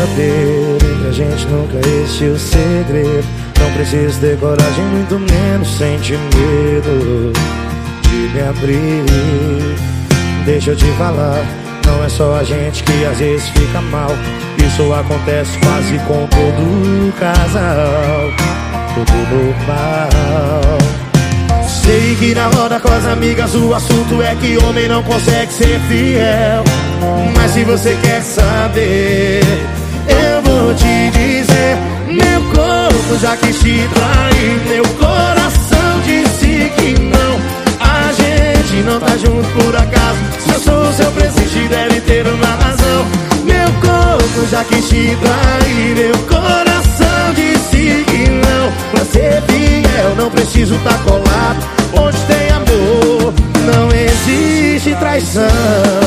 saber Entre a gente nunca existiu segredo. Não preciso ter coragem, muito menos sentir medo De me abrir. Deixa eu te falar Não é só a gente que às vezes fica mal. Isso acontece quase com todo casal Tudo normal. Sei que na roda com as amigas o assunto é que homem não consegue ser fiel. Mas se você quer saber, já quis te trair, meu coração disse que não. A gente não tá junto por acaso, se eu sou seu presente deve ter uma razão. Meu corpo já quis te trair, meu coração disse que não. Pra ser fiel não preciso tá colado. Onde tem amor, não existe traição.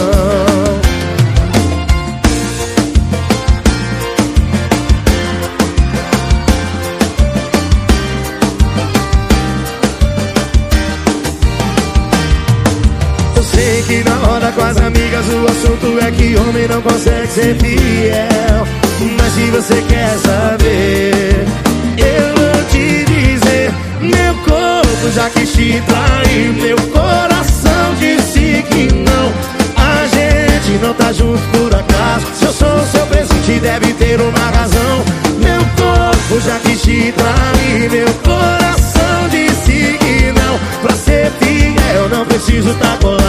Que na hora com as amigas o assunto é que homem não consegue ser fiel. Mas se você quer saber, eu vou te dizer, meu corpo já quis te trair Meu coração disse que não. A gente não tá junto por acaso. Se eu sou seu presente deve ter uma razão. Meu corpo já quis te trair Meu coração disse que não. Pra ser fiel não preciso tá colado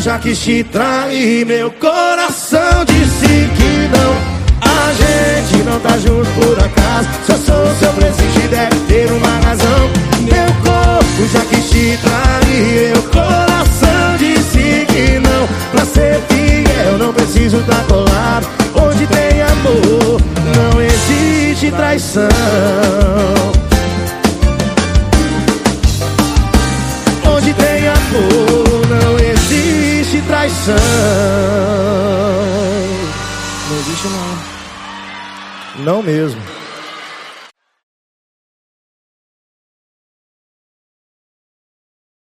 já quis te trair Meu coração disse que não. A gente não tá junto por acaso eu sou seu presente deve ter uma razão. Meu corpo já quis te trair Meu coração disse que não. Pra ser fiel não preciso tá colado. Onde tem amor não existe traição. Onde tem amor traição Não existe não. Não mesmo.